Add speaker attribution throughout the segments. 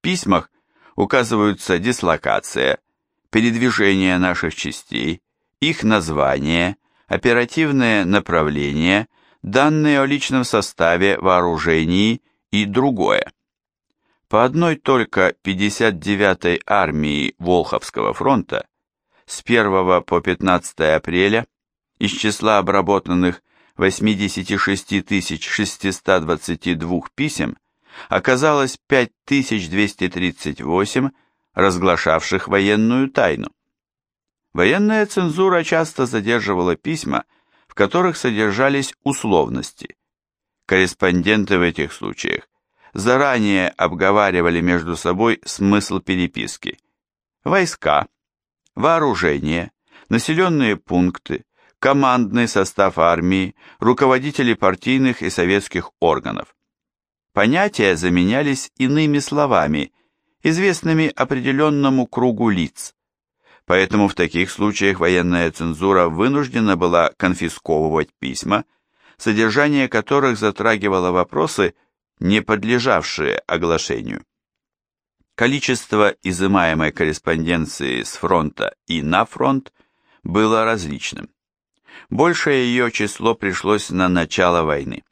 Speaker 1: письмах указываются дислокация, передвижение наших частей, их название, оперативное направление, данные о личном составе, вооружении и другое. По одной только 59-й армии Волховского фронта с 1 по 15 апреля из числа обработанных 86 622 писем оказалось 5238 разглашавших военную тайну. Военная цензура часто задерживала письма, в которых содержались условности. Корреспонденты в этих случаях заранее обговаривали между собой смысл переписки. Войска, вооружение, населенные пункты, командный состав армии, руководители партийных и советских органов. Понятия заменялись иными словами, известными определенному кругу лиц. Поэтому в таких случаях военная цензура вынуждена была конфисковывать письма, содержание которых затрагивало вопросы, не подлежавшие оглашению. Количество изымаемой корреспонденции с фронта и на фронт было различным. Большее ее число пришлось на начало войны.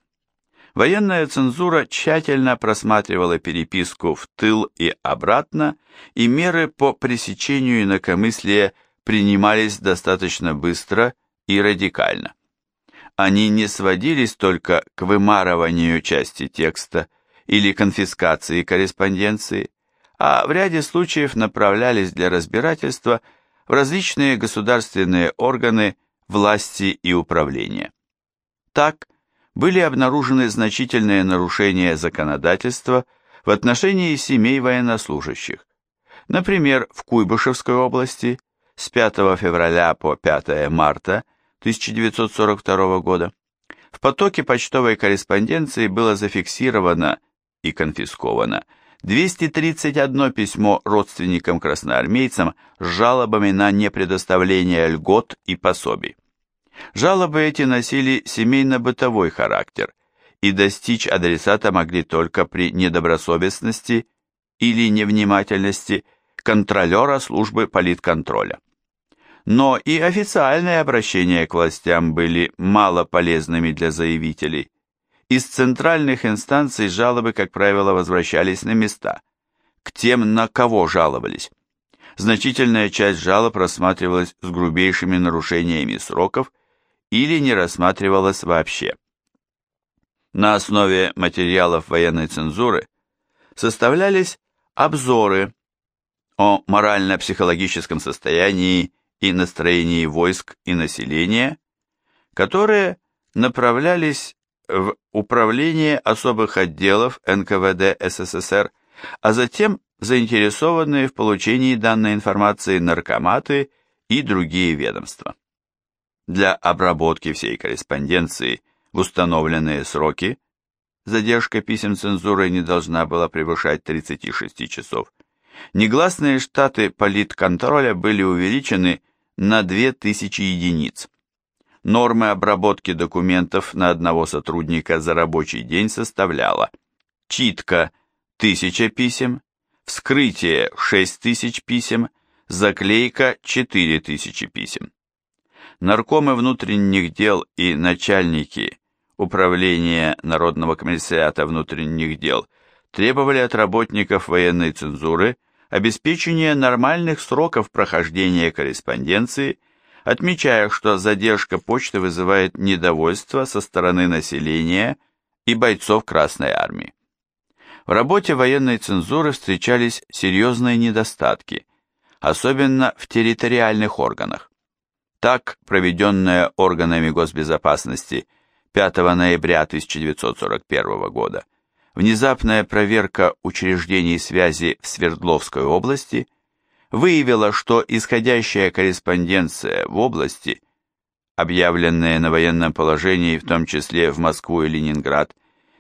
Speaker 1: Военная цензура тщательно просматривала переписку в тыл и обратно, и меры по пресечению инакомыслия принимались достаточно быстро и радикально. Они не сводились только к вымарыванию части текста или конфискации корреспонденции, а в ряде случаев направлялись для разбирательства в различные государственные органы власти и управления. Так, были обнаружены значительные нарушения законодательства в отношении семей военнослужащих. Например, в Куйбышевской области с 5 февраля по 5 марта 1942 года в потоке почтовой корреспонденции было зафиксировано и конфисковано 231 письмо родственникам-красноармейцам с жалобами на непредоставление льгот и пособий. Жалобы эти носили семейно-бытовой характер и достичь адресата могли только при недобросовестности или невнимательности контролера службы политконтроля. Но и официальные обращения к властям были мало полезными для заявителей. Из центральных инстанций жалобы, как правило, возвращались на места, к тем, на кого жаловались. Значительная часть жалоб рассматривалась с грубейшими нарушениями сроков или не рассматривалась вообще. На основе материалов военной цензуры составлялись обзоры о морально-психологическом состоянии и настроении войск и населения, которые направлялись в Управление особых отделов НКВД СССР, а затем заинтересованные в получении данной информации наркоматы и другие ведомства. Для обработки всей корреспонденции в установленные сроки задержка писем цензуры не должна была превышать 36 часов. Негласные штаты политконтроля были увеличены на 2000 единиц. Нормы обработки документов на одного сотрудника за рабочий день составляла читка 1000 писем, вскрытие 6000 писем, заклейка 4000 писем наркомы внутренних дел и начальники Управления Народного комиссариата внутренних дел требовали от работников военной цензуры обеспечения нормальных сроков прохождения корреспонденции, отмечая, что задержка почты вызывает недовольство со стороны населения и бойцов Красной Армии. В работе военной цензуры встречались серьезные недостатки, особенно в территориальных органах. Так, проведенная органами госбезопасности 5 ноября 1941 года, внезапная проверка учреждений связи в Свердловской области выявила, что исходящая корреспонденция в области, объявленная на военном положении, в том числе в Москву и Ленинград,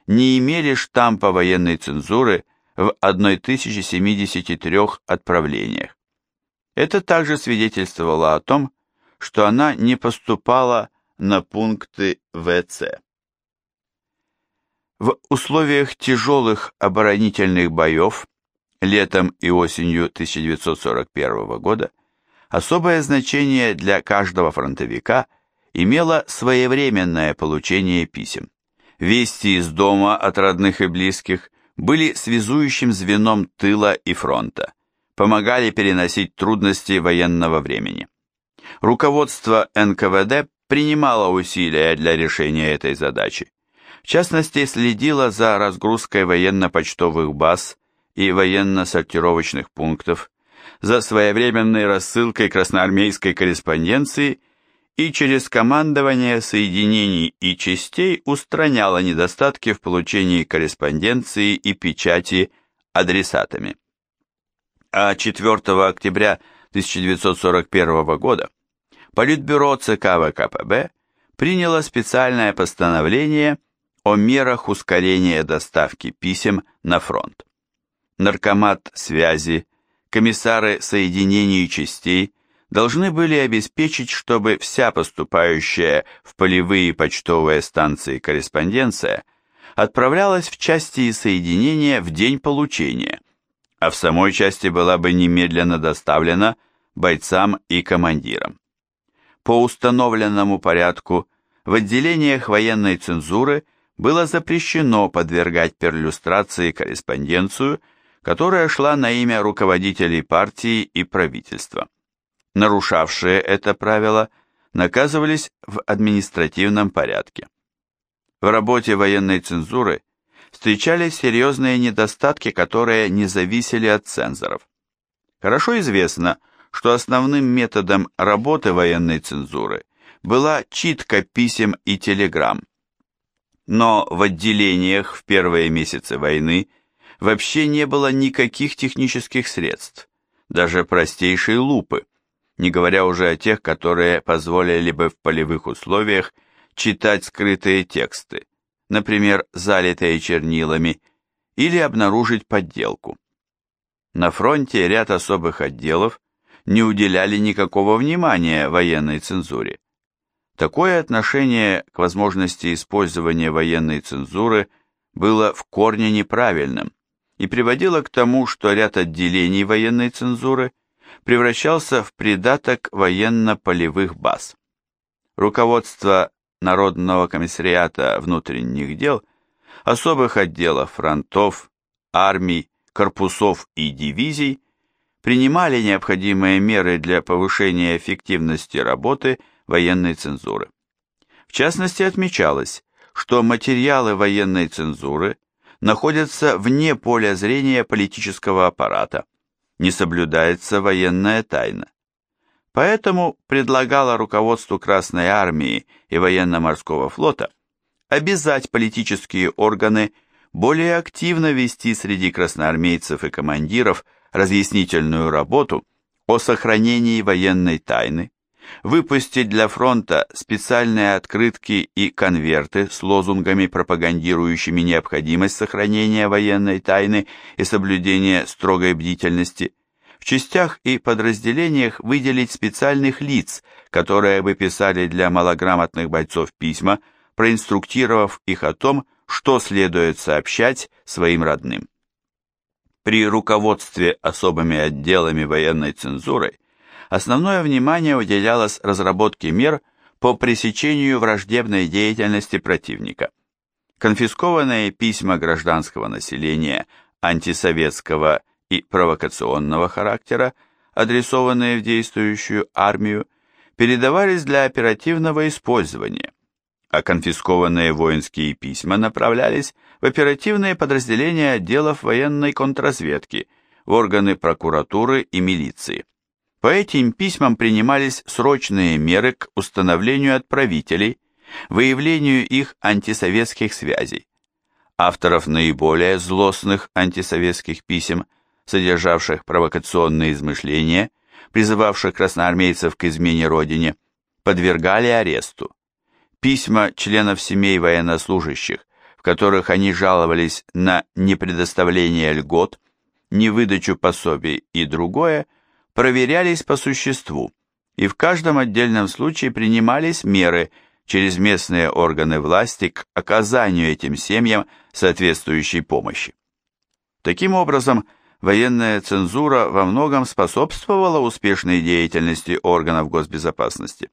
Speaker 1: не имели штампа военной цензуры в 1073 отправлениях. Это также свидетельствовало о том, что она не поступала на пункты ВЦ. В условиях тяжелых оборонительных боев летом и осенью 1941 года, особое значение для каждого фронтовика имело своевременное получение писем. Вести из дома от родных и близких были связующим звеном тыла и фронта, помогали переносить трудности военного времени. Руководство НКВД принимало усилия для решения этой задачи. В частности, следило за разгрузкой военно-почтовых баз и военно-сортировочных пунктов, за своевременной рассылкой красноармейской корреспонденции и через командование соединений и частей устраняла недостатки в получении корреспонденции и печати адресатами. А 4 октября 1941 года Политбюро ЦК ВКПБ приняло специальное постановление о мерах ускорения доставки писем на фронт. Наркомат связи, комиссары соединений частей должны были обеспечить, чтобы вся поступающая в полевые почтовые станции корреспонденция отправлялась в части и соединения в день получения, а в самой части была бы немедленно доставлена бойцам и командирам. По установленному порядку в отделениях военной цензуры было запрещено подвергать перлюстрации корреспонденцию, которая шла на имя руководителей партии и правительства. Нарушавшие это правило наказывались в административном порядке. В работе военной цензуры встречались серьезные недостатки, которые не зависели от цензоров. Хорошо известно, что основным методом работы военной цензуры была читка писем и телеграмм. Но в отделениях в первые месяцы войны вообще не было никаких технических средств, даже простейшей лупы, не говоря уже о тех, которые позволили бы в полевых условиях читать скрытые тексты, например, залитые чернилами, или обнаружить подделку. На фронте ряд особых отделов не уделяли никакого внимания военной цензуре. Такое отношение к возможности использования военной цензуры было в корне неправильным и приводило к тому, что ряд отделений военной цензуры превращался в придаток военно-полевых баз. Руководство Народного комиссариата внутренних дел, особых отделов фронтов, армий, корпусов и дивизий принимали необходимые меры для повышения эффективности работы военной цензуры. В частности, отмечалось, что материалы военной цензуры находятся вне поля зрения политического аппарата, не соблюдается военная тайна. Поэтому предлагала руководству Красной Армии и Военно-Морского флота обязать политические органы более активно вести среди красноармейцев и командиров разъяснительную работу о сохранении военной тайны, выпустить для фронта специальные открытки и конверты с лозунгами, пропагандирующими необходимость сохранения военной тайны и соблюдения строгой бдительности, в частях и подразделениях выделить специальных лиц, которые бы писали для малограмотных бойцов письма, проинструктировав их о том, что следует сообщать своим родным. При руководстве особыми отделами военной цензуры основное внимание уделялось разработке мер по пресечению враждебной деятельности противника. Конфискованные письма гражданского населения антисоветского и провокационного характера, адресованные в действующую армию, передавались для оперативного использования, а конфискованные воинские письма направлялись в оперативные подразделения отделов военной контрразведки, в органы прокуратуры и милиции. По этим письмам принимались срочные меры к установлению отправителей, выявлению их антисоветских связей. Авторов наиболее злостных антисоветских писем, содержавших провокационные измышления, призывавших красноармейцев к измене родине, подвергали аресту. Письма членов семей военнослужащих, в которых они жаловались на непредоставление льгот, невыдачу пособий и другое, проверялись по существу, и в каждом отдельном случае принимались меры через местные органы власти к оказанию этим семьям соответствующей помощи. Таким образом, военная цензура во многом способствовала успешной деятельности органов госбезопасности.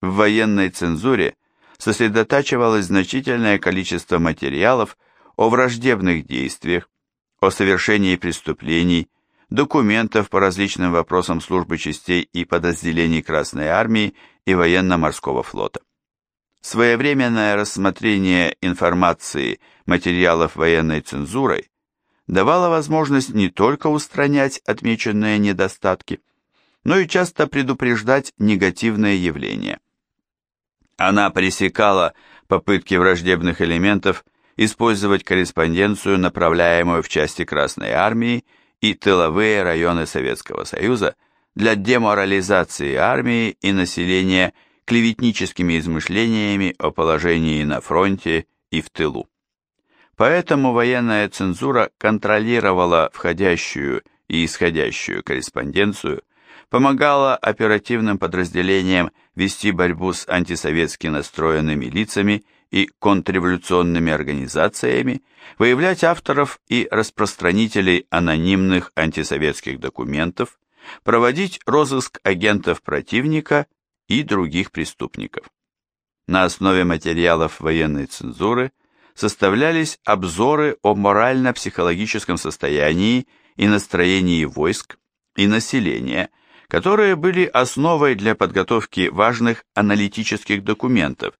Speaker 1: В военной цензуре сосредотачивалось значительное количество материалов о враждебных действиях, о совершении преступлений, документов по различным вопросам службы частей и подразделений Красной Армии и военно-морского флота. Своевременное рассмотрение информации материалов военной цензурой давало возможность не только устранять отмеченные недостатки, но и часто предупреждать негативные явления. Она пресекала попытки враждебных элементов использовать корреспонденцию, направляемую в части Красной Армии и тыловые районы Советского Союза для деморализации армии и населения клеветническими измышлениями о положении на фронте и в тылу. Поэтому военная цензура контролировала входящую и исходящую корреспонденцию, помогала оперативным подразделениям вести борьбу с антисоветски настроенными лицами и контрреволюционными организациями, выявлять авторов и распространителей анонимных антисоветских документов, проводить розыск агентов противника и других преступников. На основе материалов военной цензуры составлялись обзоры о морально-психологическом состоянии и настроении войск и населения, которые были основой для подготовки важных аналитических документов,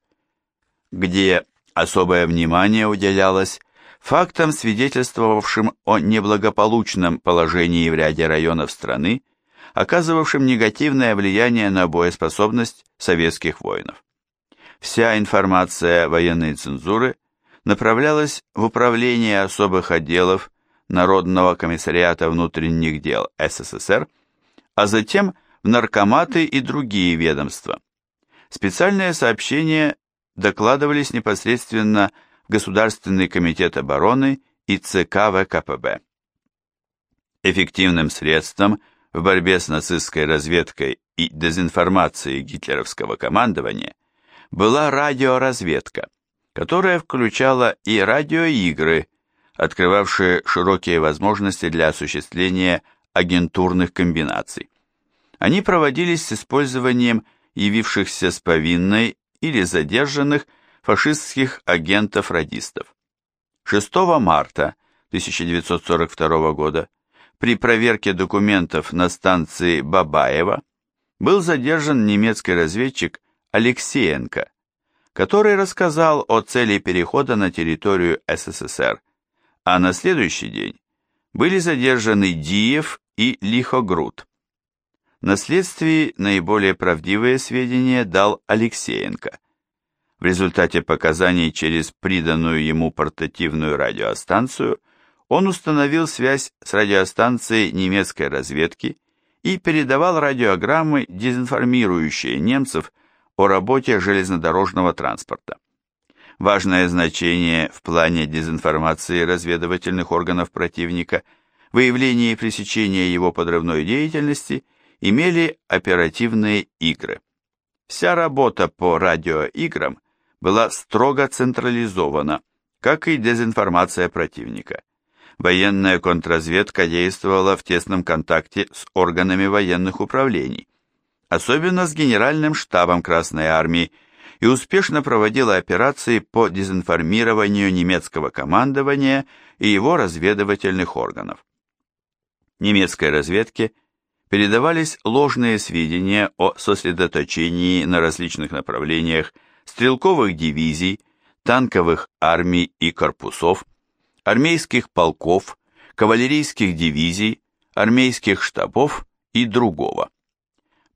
Speaker 1: где особое внимание уделялось фактам, свидетельствовавшим о неблагополучном положении в ряде районов страны, оказывавшим негативное влияние на боеспособность советских воинов. Вся информация военной цензуры направлялась в управление особых отделов Народного комиссариата внутренних дел СССР, а затем в наркоматы и другие ведомства. Специальные сообщения докладывались непосредственно в Государственный комитет обороны и ЦК ВКПБ. Эффективным средством в борьбе с нацистской разведкой и дезинформацией гитлеровского командования была радиоразведка, которая включала и радиоигры, открывавшие широкие возможности для осуществления агентурных комбинаций. Они проводились с использованием явившихся с повинной или задержанных фашистских агентов-радистов. 6 марта 1942 года при проверке документов на станции Бабаева был задержан немецкий разведчик Алексеенко, который рассказал о цели перехода на территорию СССР, а на следующий день были задержаны Диев и Лихогруд. На следствии наиболее правдивые сведения дал Алексеенко. В результате показаний через приданную ему портативную радиостанцию он установил связь с радиостанцией немецкой разведки и передавал радиограммы, дезинформирующие немцев о работе железнодорожного транспорта. Важное значение в плане дезинформации разведывательных органов противника, выявления и пресечения его подрывной деятельности – имели оперативные игры. Вся работа по радиоиграм была строго централизована, как и дезинформация противника. Военная контрразведка действовала в тесном контакте с органами военных управлений, особенно с Генеральным штабом Красной Армии, и успешно проводила операции по дезинформированию немецкого командования и его разведывательных органов. Немецкой разведке – передавались ложные сведения о сосредоточении на различных направлениях стрелковых дивизий, танковых армий и корпусов, армейских полков, кавалерийских дивизий, армейских штабов и другого.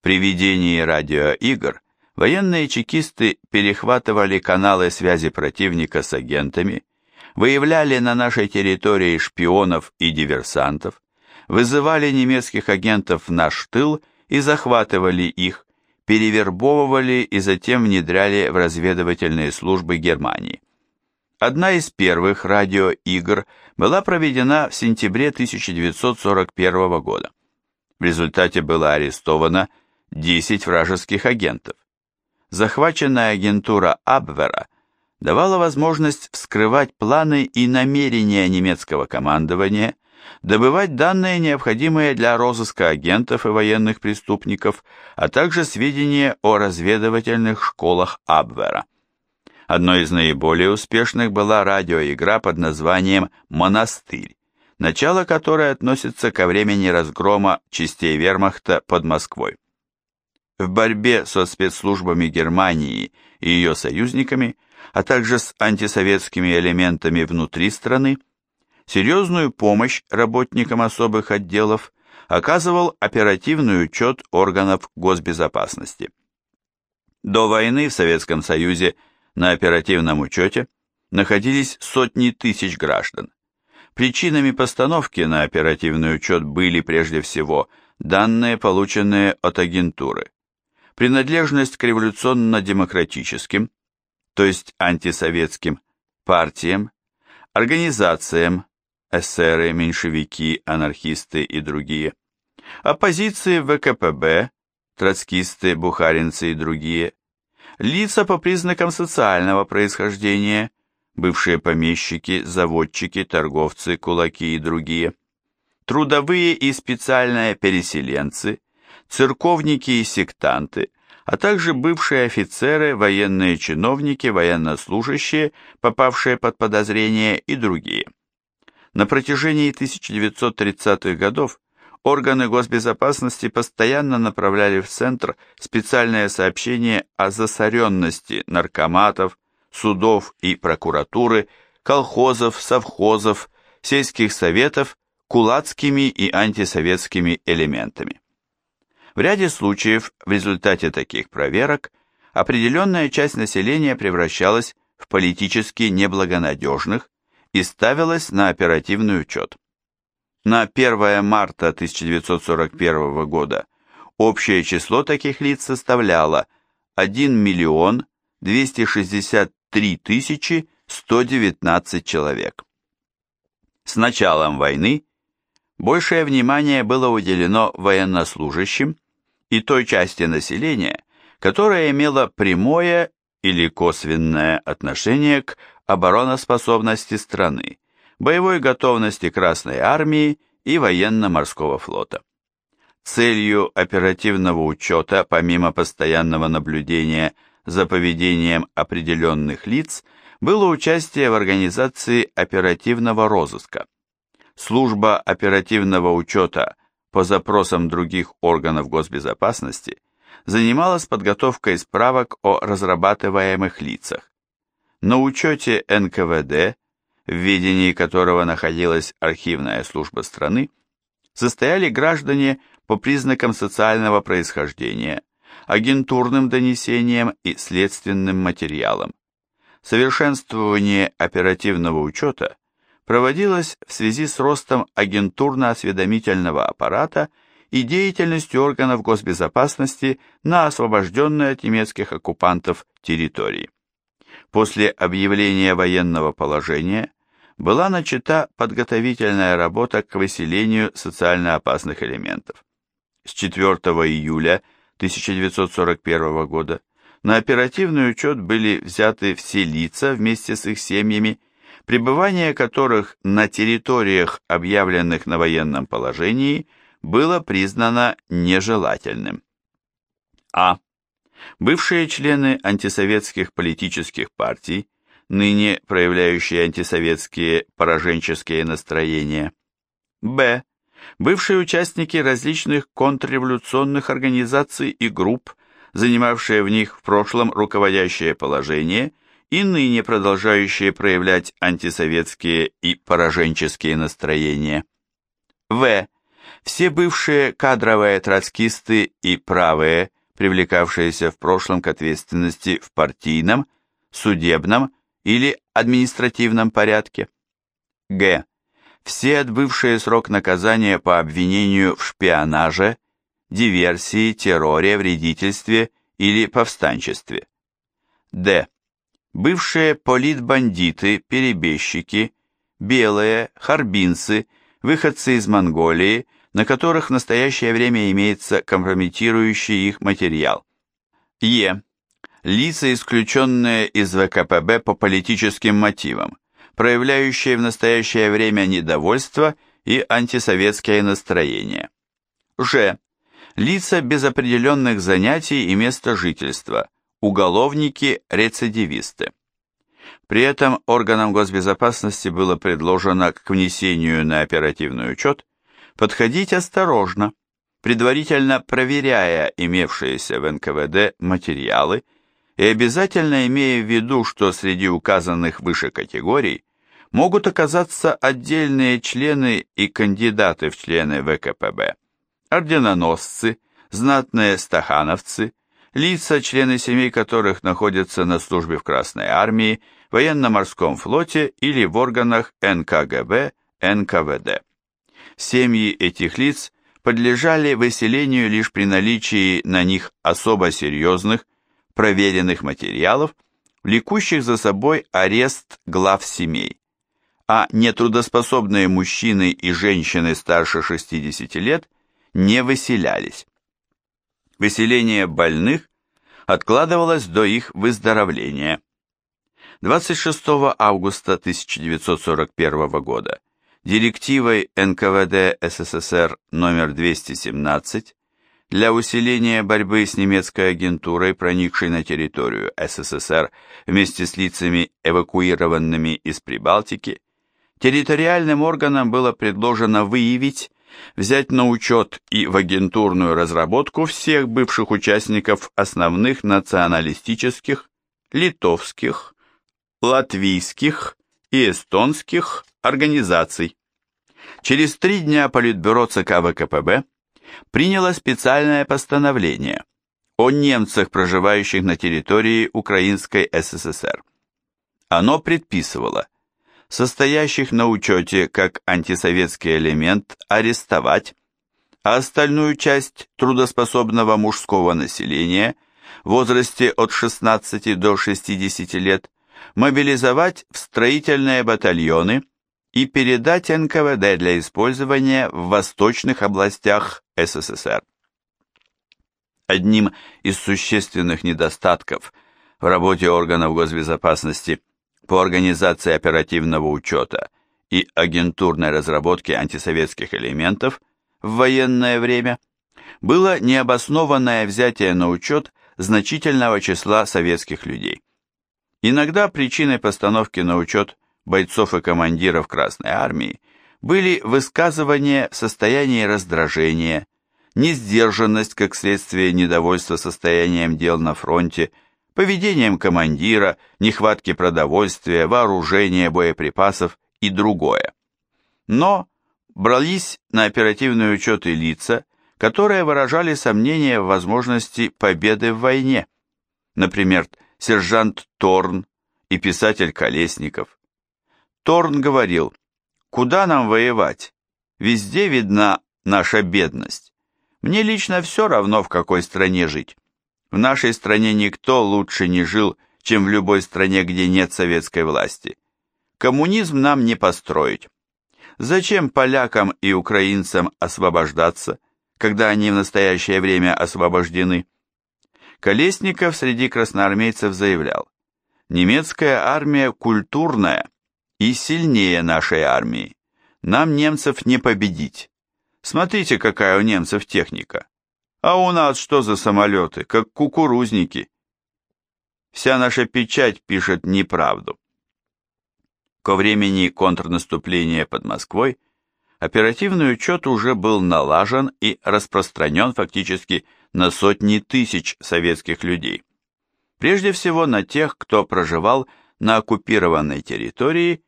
Speaker 1: При ведении радиоигр военные чекисты перехватывали каналы связи противника с агентами, выявляли на нашей территории шпионов и диверсантов, вызывали немецких агентов в наш тыл и захватывали их, перевербовывали и затем внедряли в разведывательные службы Германии. Одна из первых радиоигр была проведена в сентябре 1941 года. В результате было арестовано 10 вражеских агентов. Захваченная агентура Абвера давала возможность вскрывать планы и намерения немецкого командования, добывать данные, необходимые для розыска агентов и военных преступников, а также сведения о разведывательных школах Абвера. Одной из наиболее успешных была радиоигра под названием «Монастырь», начало которой относится ко времени разгрома частей вермахта под Москвой. В борьбе со спецслужбами Германии и ее союзниками, а также с антисоветскими элементами внутри страны, серьезную помощь работникам особых отделов оказывал оперативный учет органов госбезопасности. До войны в Советском Союзе на оперативном учете находились сотни тысяч граждан. Причинами постановки на оперативный учет были прежде всего данные, полученные от агентуры, принадлежность к революционно-демократическим, то есть антисоветским, партиям, организациям, эсеры, меньшевики, анархисты и другие, оппозиции ВКПБ, троцкисты, бухаринцы и другие, лица по признакам социального происхождения, бывшие помещики, заводчики, торговцы, кулаки и другие, трудовые и специальные переселенцы, церковники и сектанты, а также бывшие офицеры, военные чиновники, военнослужащие, попавшие под подозрение и другие. На протяжении 1930-х годов органы госбезопасности постоянно направляли в Центр специальное сообщение о засоренности наркоматов, судов и прокуратуры, колхозов, совхозов, сельских советов кулацкими и антисоветскими элементами. В ряде случаев в результате таких проверок определенная часть населения превращалась в политически неблагонадежных и ставилась на оперативный учет. На 1 марта 1941 года общее число таких лиц составляло 1 миллион 263 тысячи 119 человек. С началом войны большее внимание было уделено военнослужащим и той части населения, которая имела прямое или косвенное отношение к обороноспособности страны, боевой готовности Красной Армии и военно-морского флота. Целью оперативного учета, помимо постоянного наблюдения за поведением определенных лиц, было участие в организации оперативного розыска. Служба оперативного учета по запросам других органов госбезопасности занималась подготовкой справок о разрабатываемых лицах. На учете НКВД, в ведении которого находилась архивная служба страны, состояли граждане по признакам социального происхождения, агентурным донесениям и следственным материалам. Совершенствование оперативного учета проводилась в связи с ростом агентурно-осведомительного аппарата и деятельностью органов госбезопасности на освобожденной от немецких оккупантов территории. После объявления военного положения была начата подготовительная работа к выселению социально опасных элементов. С 4 июля 1941 года на оперативный учет были взяты все лица вместе с их семьями пребывание которых на территориях, объявленных на военном положении, было признано нежелательным. А. Бывшие члены антисоветских политических партий, ныне проявляющие антисоветские пораженческие настроения. Б. Бывшие участники различных контрреволюционных организаций и групп, занимавшие в них в прошлом руководящее положение – и ныне продолжающие проявлять антисоветские и пораженческие настроения. В. Все бывшие кадровые троцкисты и правые, привлекавшиеся в прошлом к ответственности в партийном, судебном или административном порядке. Г. Все отбывшие срок наказания по обвинению в шпионаже, диверсии, терроре, вредительстве или повстанчестве. Д бывшие политбандиты, перебежчики, белые, харбинцы, выходцы из Монголии, на которых в настоящее время имеется компрометирующий их материал. Е. Лица, исключенные из ВКПБ по политическим мотивам, проявляющие в настоящее время недовольство и антисоветские настроения. Ж. Лица без определенных занятий и места жительства, уголовники-рецидивисты. При этом органам госбезопасности было предложено к внесению на оперативный учет подходить осторожно, предварительно проверяя имевшиеся в НКВД материалы и обязательно имея в виду, что среди указанных выше категорий могут оказаться отдельные члены и кандидаты в члены ВКПБ, орденоносцы, знатные стахановцы, лица, члены семей которых находятся на службе в Красной Армии, военно-морском флоте или в органах НКГБ, НКВД. Семьи этих лиц подлежали выселению лишь при наличии на них особо серьезных, проверенных материалов, влекущих за собой арест глав семей, а нетрудоспособные мужчины и женщины старше 60 лет не выселялись. Выселение больных откладывалось до их выздоровления. 26 августа 1941 года директивой НКВД СССР номер 217 для усиления борьбы с немецкой агентурой, проникшей на территорию СССР вместе с лицами, эвакуированными из Прибалтики, территориальным органам было предложено выявить, взять на учет и в агентурную разработку всех бывших участников основных националистических, литовских, латвийских и эстонских организаций. Через три дня Политбюро ЦК ВКПБ приняло специальное постановление о немцах, проживающих на территории Украинской СССР. Оно предписывало состоящих на учете как антисоветский элемент арестовать, а остальную часть трудоспособного мужского населения в возрасте от 16 до 60 лет мобилизовать в строительные батальоны – и передать НКВД для использования в восточных областях СССР. Одним из существенных недостатков в работе органов госбезопасности по организации оперативного учета и агентурной разработки антисоветских элементов в военное время было необоснованное взятие на учет значительного числа советских людей. Иногда причиной постановки на учет бойцов и командиров Красной Армии были высказывания в состоянии раздражения, несдержанность как следствие недовольства состоянием дел на фронте, поведением командира, нехватки продовольствия, вооружения, боеприпасов и другое. Но брались на оперативный учет и лица, которые выражали сомнения в возможности победы в войне, например, сержант Торн и писатель Колесников, Торн говорил, «Куда нам воевать? Везде видна наша бедность. Мне лично все равно, в какой стране жить. В нашей стране никто лучше не жил, чем в любой стране, где нет советской власти. Коммунизм нам не построить. Зачем полякам и украинцам освобождаться, когда они в настоящее время освобождены? Колесников среди красноармейцев заявлял, немецкая армия культурная, и сильнее нашей армии. Нам немцев не победить. Смотрите, какая у немцев техника. А у нас что за самолеты, как кукурузники? Вся наша печать пишет неправду. Ко времени контрнаступления под Москвой оперативный учет уже был налажен и распространен фактически на сотни тысяч советских людей. Прежде всего на тех, кто проживал на оккупированной территории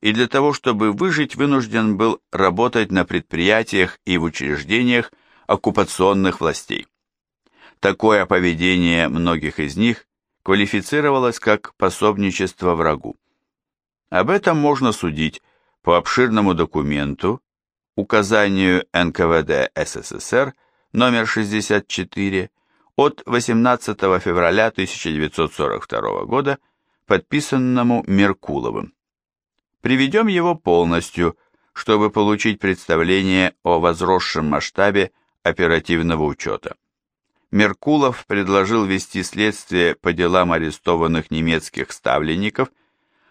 Speaker 1: и для того, чтобы выжить, вынужден был работать на предприятиях и в учреждениях оккупационных властей. Такое поведение многих из них квалифицировалось как пособничество врагу. Об этом можно судить по обширному документу, указанию НКВД СССР номер 64 от 18 февраля 1942 года, подписанному Меркуловым. Приведем его полностью, чтобы получить представление о возросшем масштабе оперативного учета. Меркулов предложил вести следствие по делам арестованных немецких ставленников,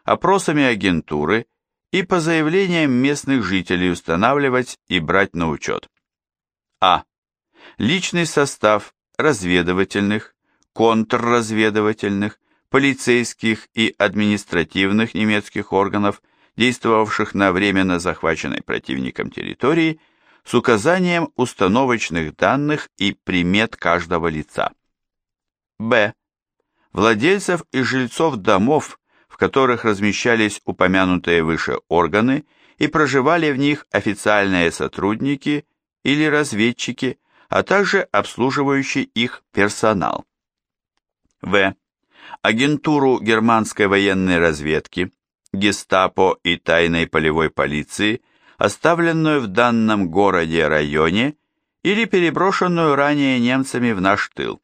Speaker 1: опросами агентуры и по заявлениям местных жителей устанавливать и брать на учет. А. Личный состав разведывательных, контрразведывательных, полицейских и административных немецких органов, действовавших на временно захваченной противником территории, с указанием установочных данных и примет каждого лица. Б. Владельцев и жильцов домов, в которых размещались упомянутые выше органы и проживали в них официальные сотрудники или разведчики, а также обслуживающий их персонал. В. Агентуру германской военной разведки, гестапо и тайной полевой полиции, оставленную в данном городе-районе или переброшенную ранее немцами в наш тыл,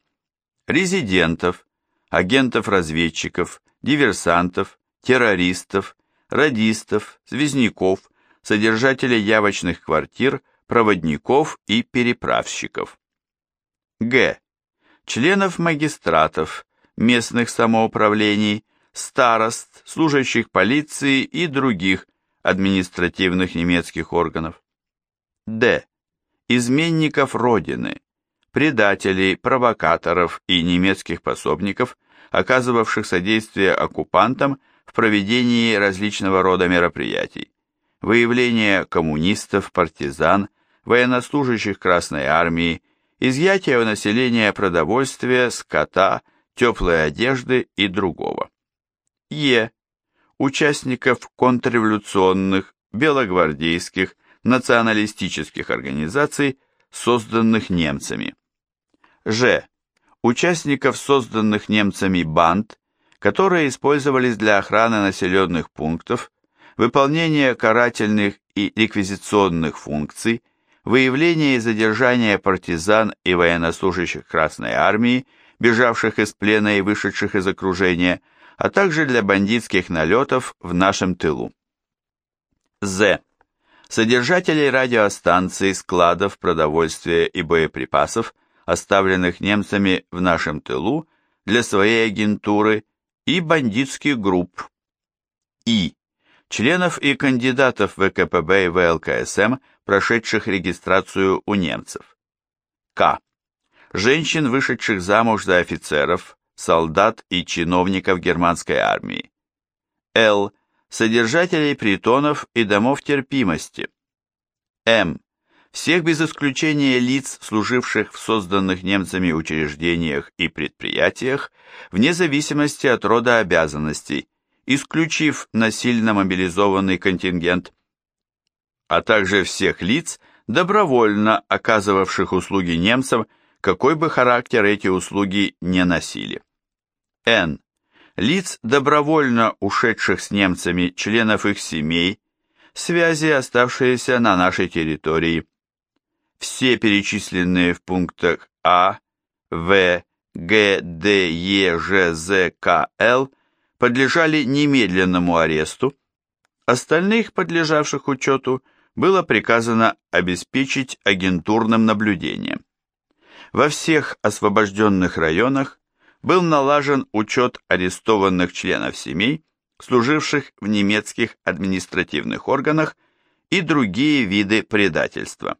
Speaker 1: резидентов, агентов-разведчиков, диверсантов, террористов, радистов, связняков, содержателей явочных квартир, проводников и переправщиков. Г. Членов магистратов, местных самоуправлений, старост, служащих полиции и других административных немецких органов. Д. Изменников Родины, предателей, провокаторов и немецких пособников, оказывавших содействие оккупантам в проведении различного рода мероприятий, выявление коммунистов, партизан, военнослужащих Красной Армии, изъятие у населения продовольствия, скота, теплой одежды и другого. Е. Участников контрреволюционных, белогвардейских, националистических организаций, созданных немцами. Ж. Участников созданных немцами банд, которые использовались для охраны населенных пунктов, выполнения карательных и реквизиционных функций, выявления и задержания партизан и военнослужащих Красной Армии, бежавших из плена и вышедших из окружения, а также для бандитских налетов в нашем тылу. З. Содержателей радиостанций, складов, продовольствия и боеприпасов, оставленных немцами в нашем тылу для своей агентуры и бандитских групп. И. Членов и кандидатов ВКПБ и ВЛКСМ, прошедших регистрацию у немцев. К женщин, вышедших замуж за офицеров, солдат и чиновников германской армии. Л. Содержателей притонов и домов терпимости. М. Всех без исключения лиц, служивших в созданных немцами учреждениях и предприятиях, вне зависимости от рода обязанностей, исключив насильно мобилизованный контингент, а также всех лиц, добровольно оказывавших услуги немцам какой бы характер эти услуги не носили. Н. Лиц, добровольно ушедших с немцами, членов их семей, связи, оставшиеся на нашей территории. Все перечисленные в пунктах А, В, Г, Д, Е, Ж, З, К, Л подлежали немедленному аресту, остальных, подлежавших учету, было приказано обеспечить агентурным наблюдением. Во всех освобожденных районах был налажен учет арестованных членов семей, служивших в немецких административных органах и другие виды предательства.